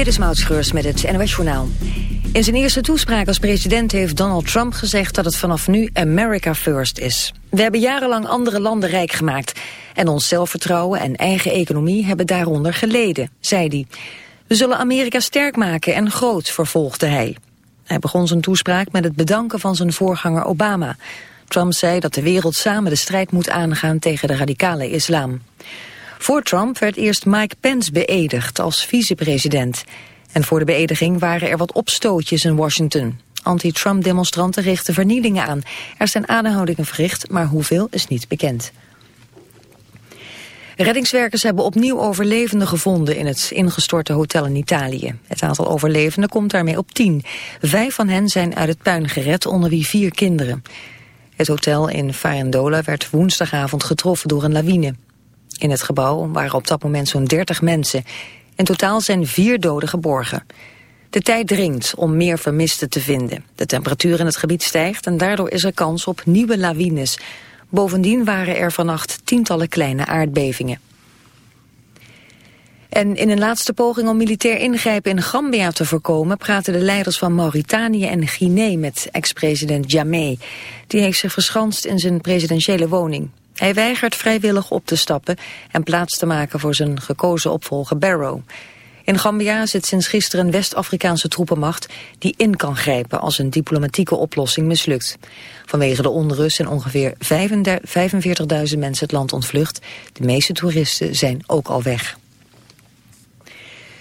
Dit is Maud met het NOS Journaal. In zijn eerste toespraak als president heeft Donald Trump gezegd dat het vanaf nu America First is. We hebben jarenlang andere landen rijk gemaakt. En ons zelfvertrouwen en eigen economie hebben daaronder geleden, zei hij. We zullen Amerika sterk maken en groot, vervolgde hij. Hij begon zijn toespraak met het bedanken van zijn voorganger Obama. Trump zei dat de wereld samen de strijd moet aangaan tegen de radicale islam. Voor Trump werd eerst Mike Pence beëdigd als vicepresident. En voor de beëdiging waren er wat opstootjes in Washington. Anti-Trump-demonstranten richten vernielingen aan. Er zijn aanhoudingen verricht, maar hoeveel is niet bekend. Reddingswerkers hebben opnieuw overlevenden gevonden in het ingestorte hotel in Italië. Het aantal overlevenden komt daarmee op tien. Vijf van hen zijn uit het puin gered, onder wie vier kinderen. Het hotel in Faendola werd woensdagavond getroffen door een lawine. In het gebouw waren op dat moment zo'n 30 mensen. In totaal zijn vier doden geborgen. De tijd dringt om meer vermisten te vinden. De temperatuur in het gebied stijgt en daardoor is er kans op nieuwe lawines. Bovendien waren er vannacht tientallen kleine aardbevingen. En in een laatste poging om militair ingrijpen in Gambia te voorkomen... praten de leiders van Mauritanië en Guinea met ex-president Jammeh. Die heeft zich verschanst in zijn presidentiële woning. Hij weigert vrijwillig op te stappen en plaats te maken voor zijn gekozen opvolger Barrow. In Gambia zit sinds gisteren een West-Afrikaanse troepenmacht die in kan grijpen als een diplomatieke oplossing mislukt. Vanwege de onrust zijn ongeveer 45.000 mensen het land ontvlucht. De meeste toeristen zijn ook al weg.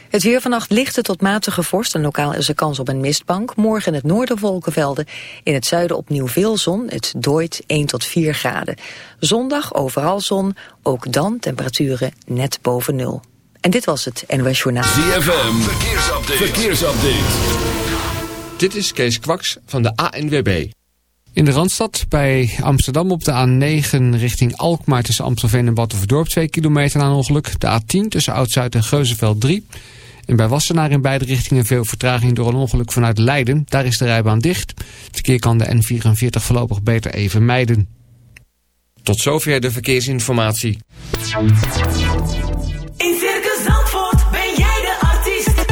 Het weer vannacht lichte tot matige vorst en lokaal is er kans op een mistbank. Morgen in het noorden wolkenvelden, in het zuiden opnieuw veel zon. Het dooit 1 tot 4 graden. Zondag overal zon, ook dan temperaturen net boven nul. En dit was het NOS Journaal. ZFM, verkeersupdate. verkeersupdate. Dit is Kees Kwaks van de ANWB. In de Randstad bij Amsterdam op de A9 richting Alkmaar tussen Amstelveen en Battenverdorp 2 kilometer na een ongeluk. De A10 tussen Oud-Zuid en Geuzenveld 3. En bij Wassenaar in beide richtingen veel vertraging door een ongeluk vanuit Leiden. Daar is de rijbaan dicht. Het verkeer kan de N44 voorlopig beter even mijden. Tot zover de verkeersinformatie. In Circus Zandvoort ben jij de artiest.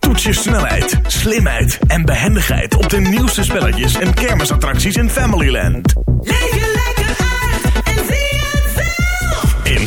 Toets je snelheid, slimheid en behendigheid op de nieuwste spelletjes en kermisattracties in Familyland. Leef je lekker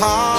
Heart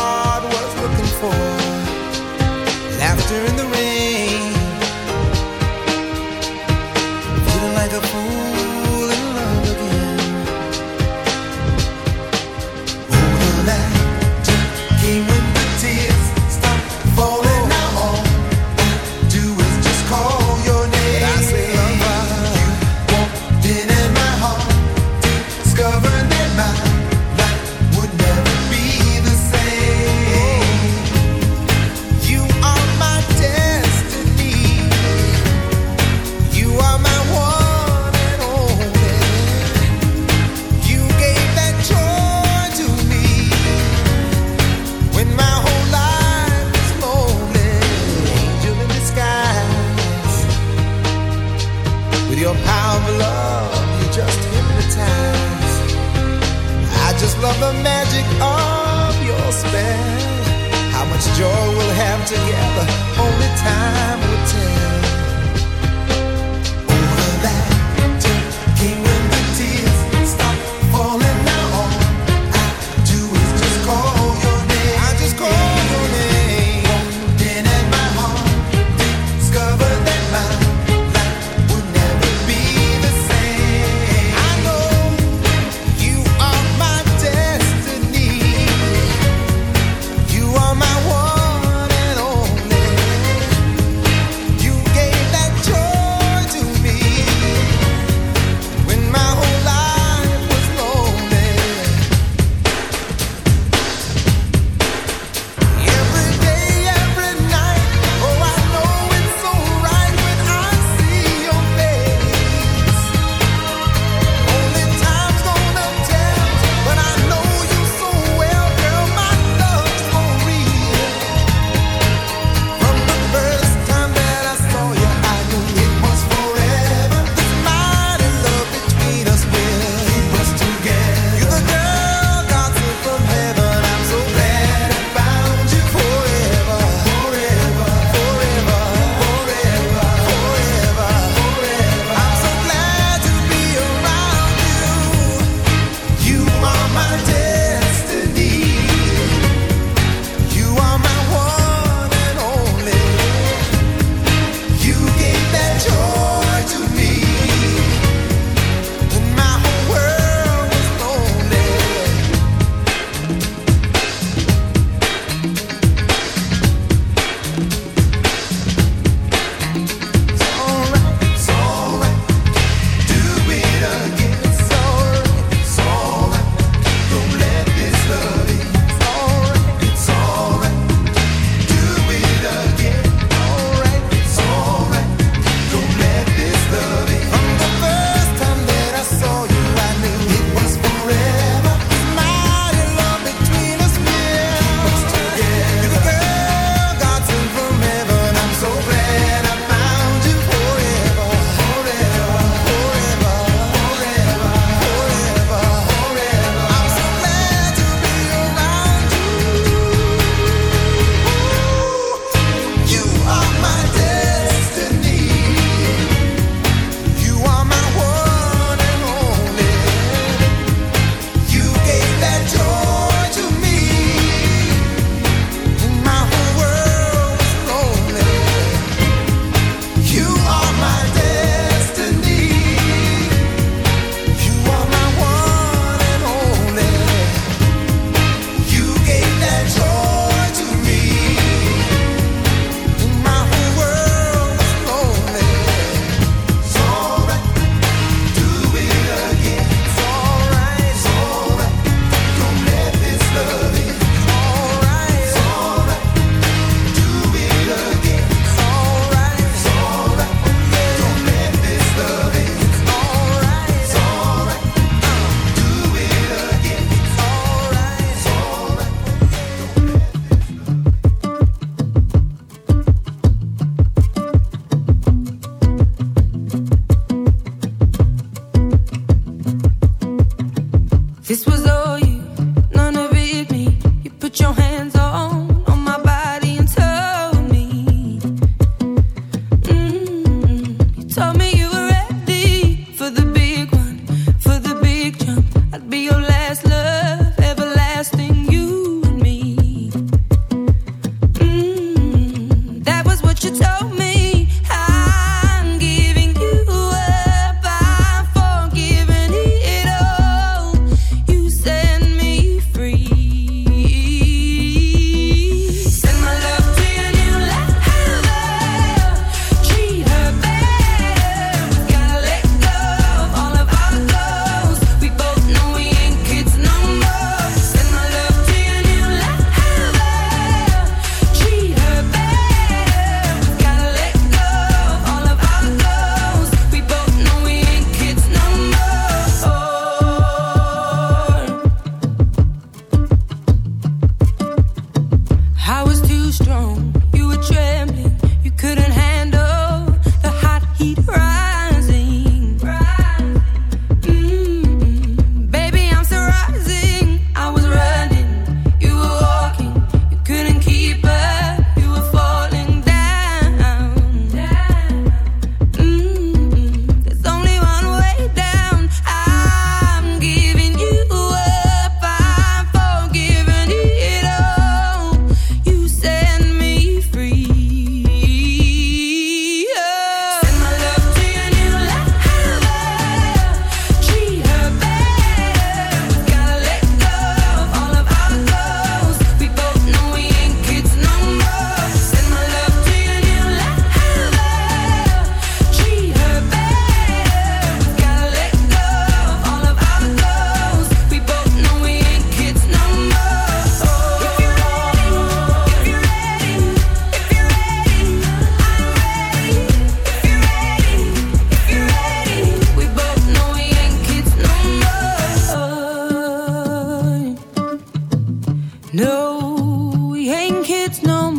No, we ain't kids no more.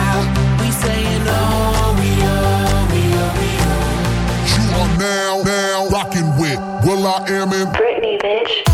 We saying oh, we oh, we oh, we oh. You are now, now rocking with Will I Am in Britney, bitch.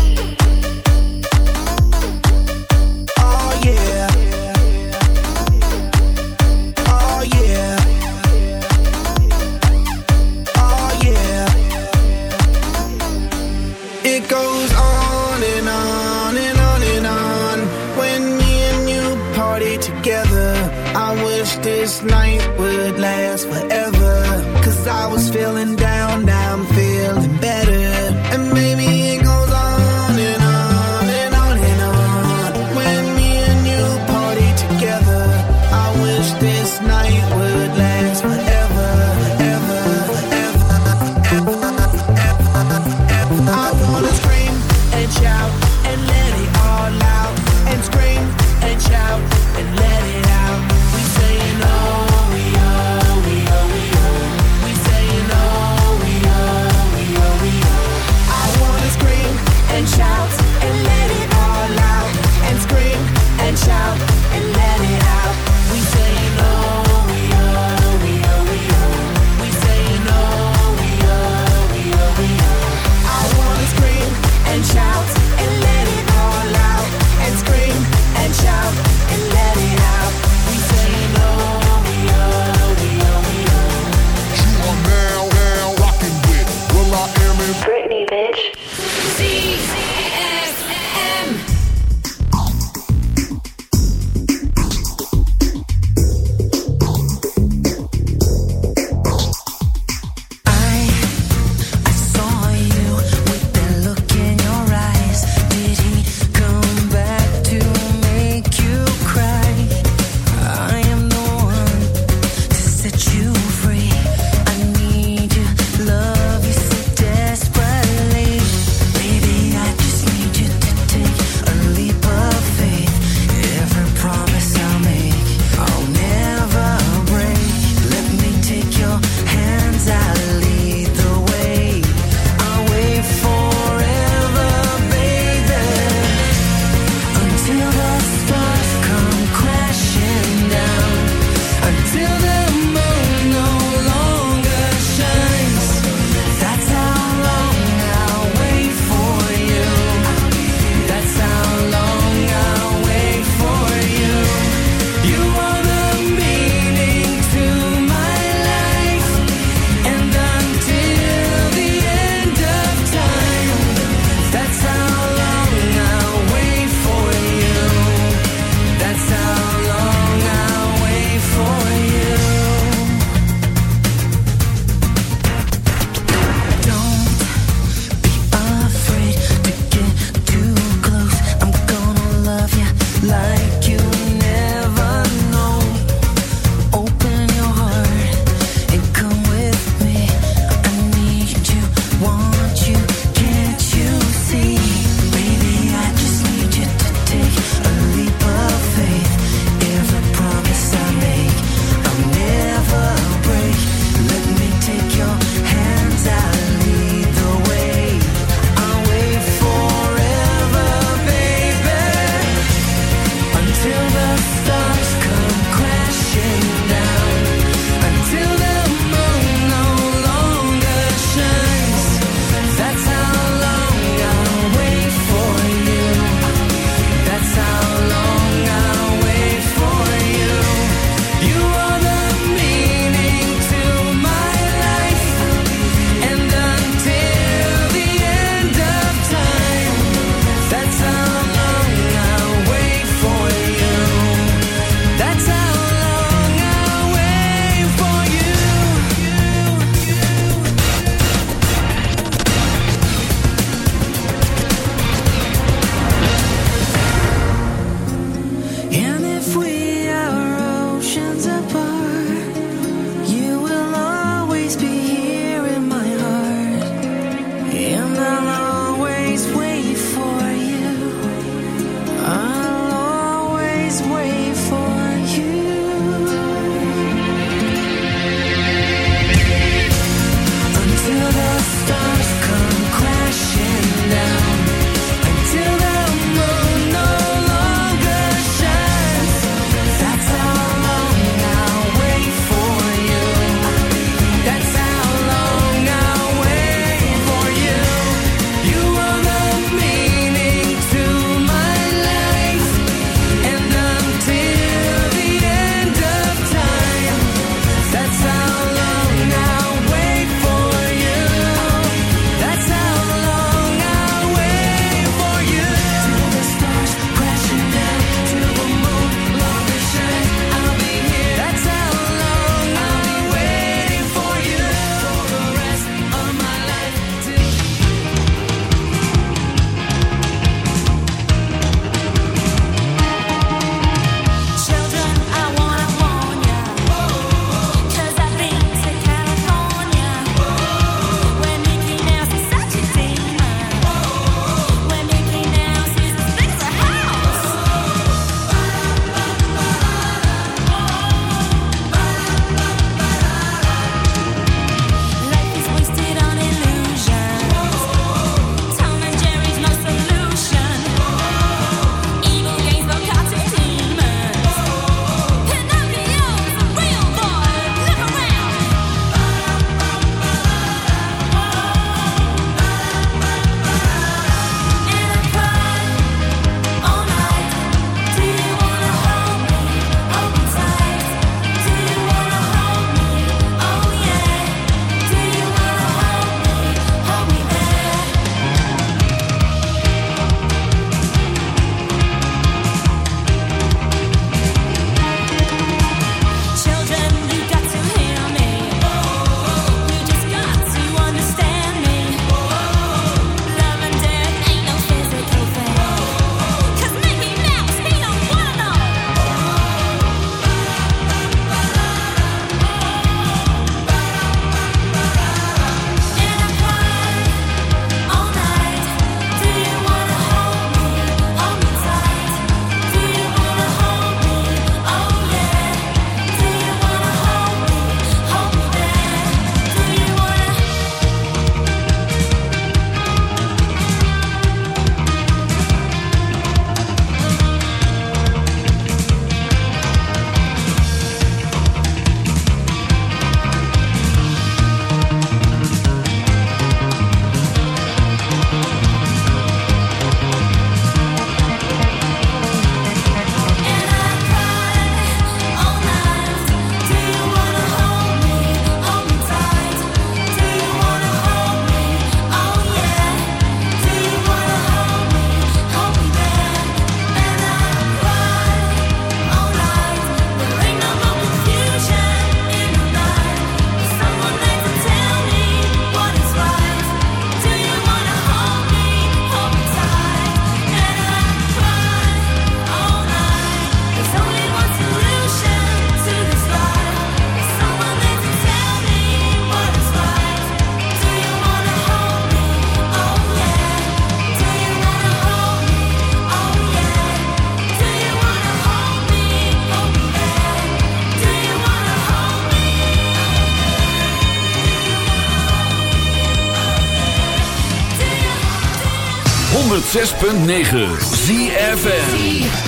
106.9 ZFN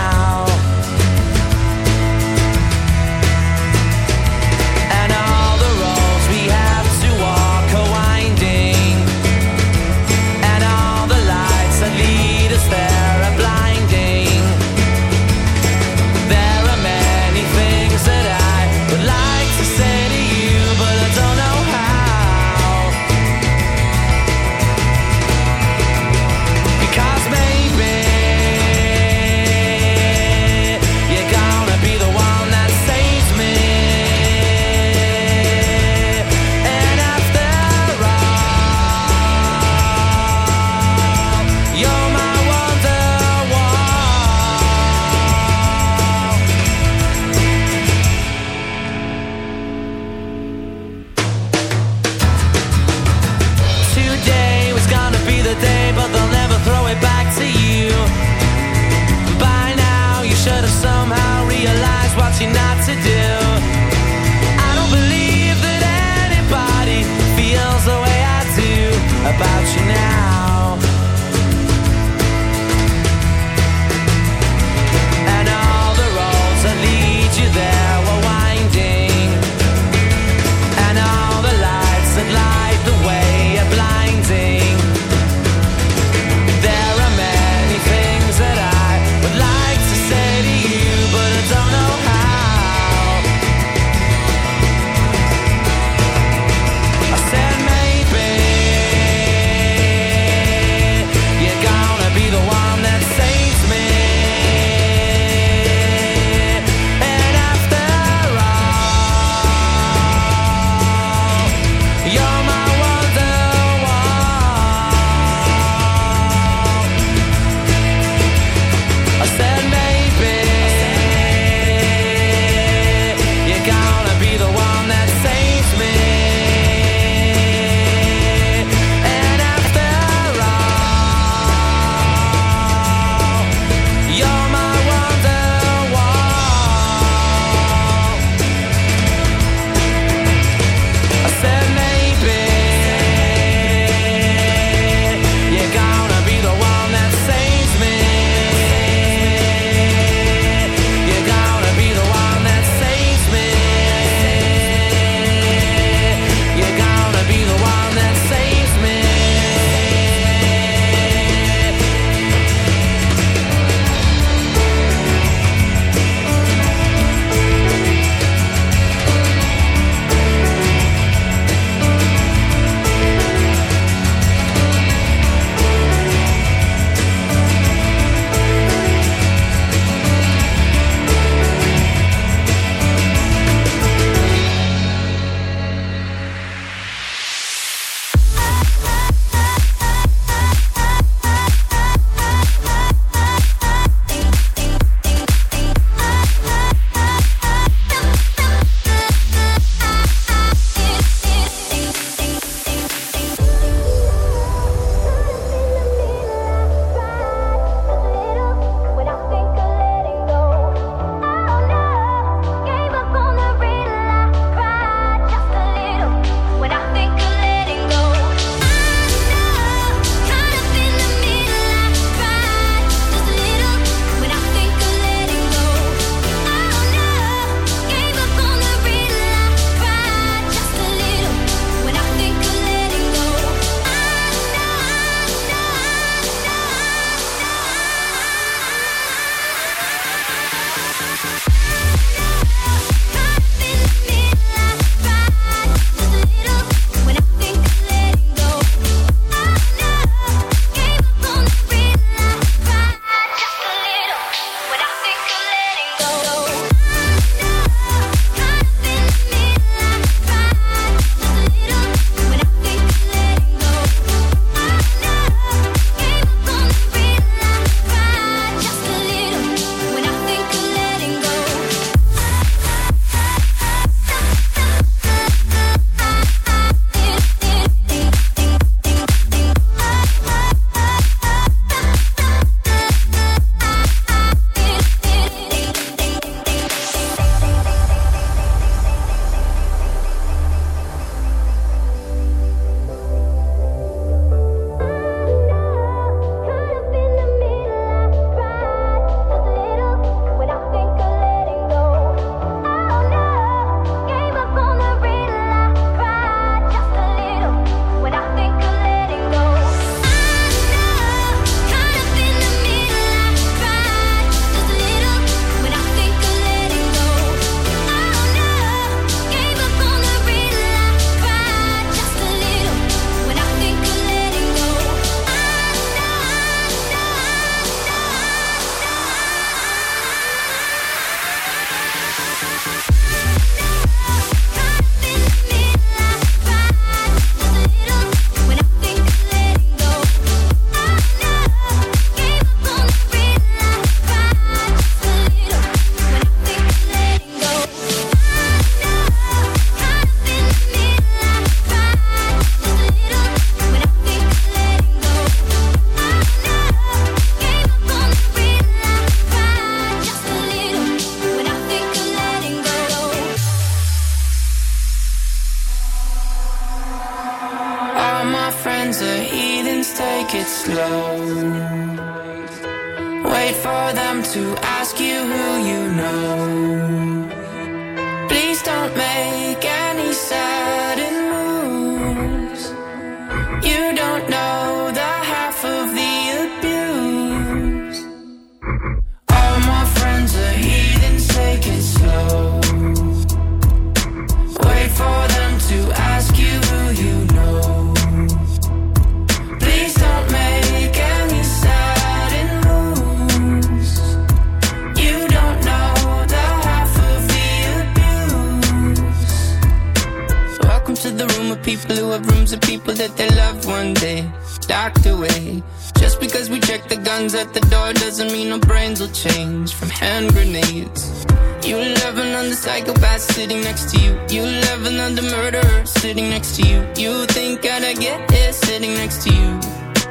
Docked away. Just because we check the guns at the door doesn't mean our brains will change from hand grenades. You love another psychopath sitting next to you. You love another murderer sitting next to you. You think I'd get here sitting next to you.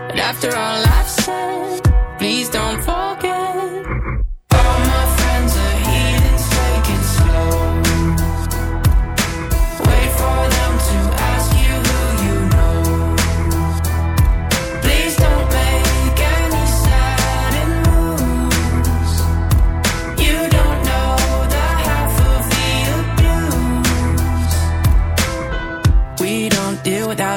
But after all I've said, please don't forget. All my friends are heathens, take it slow.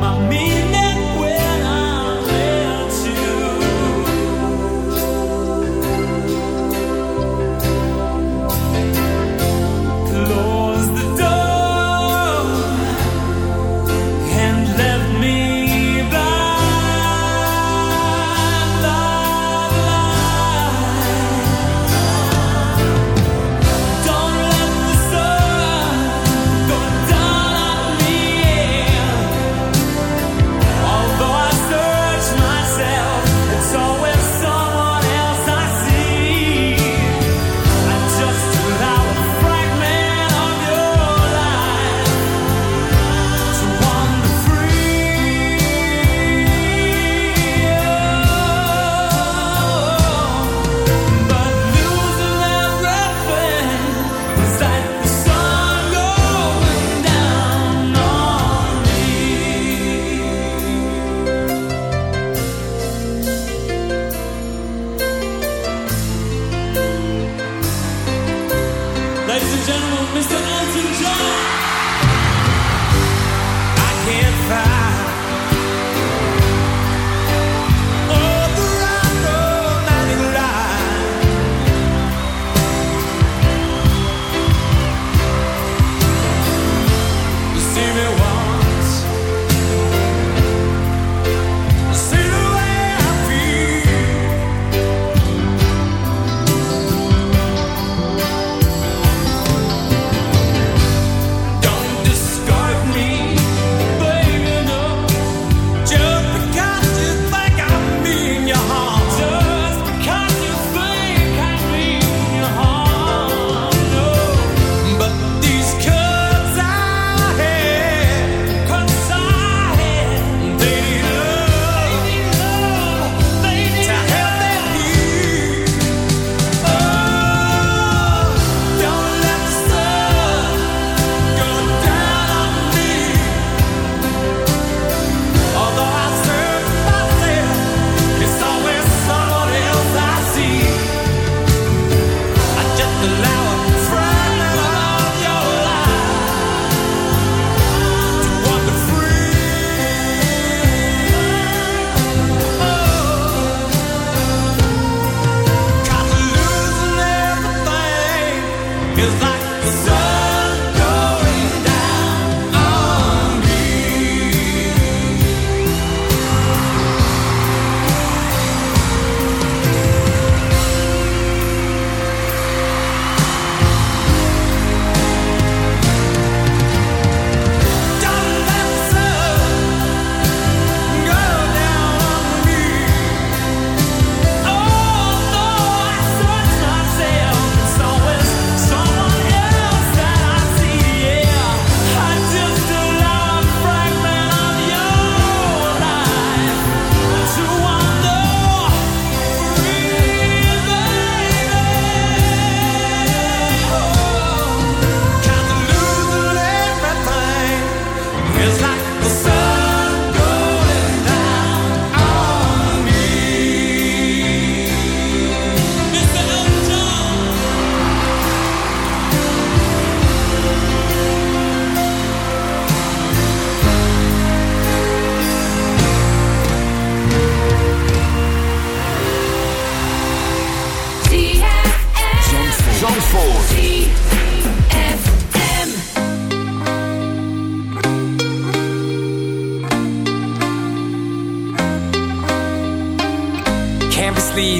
my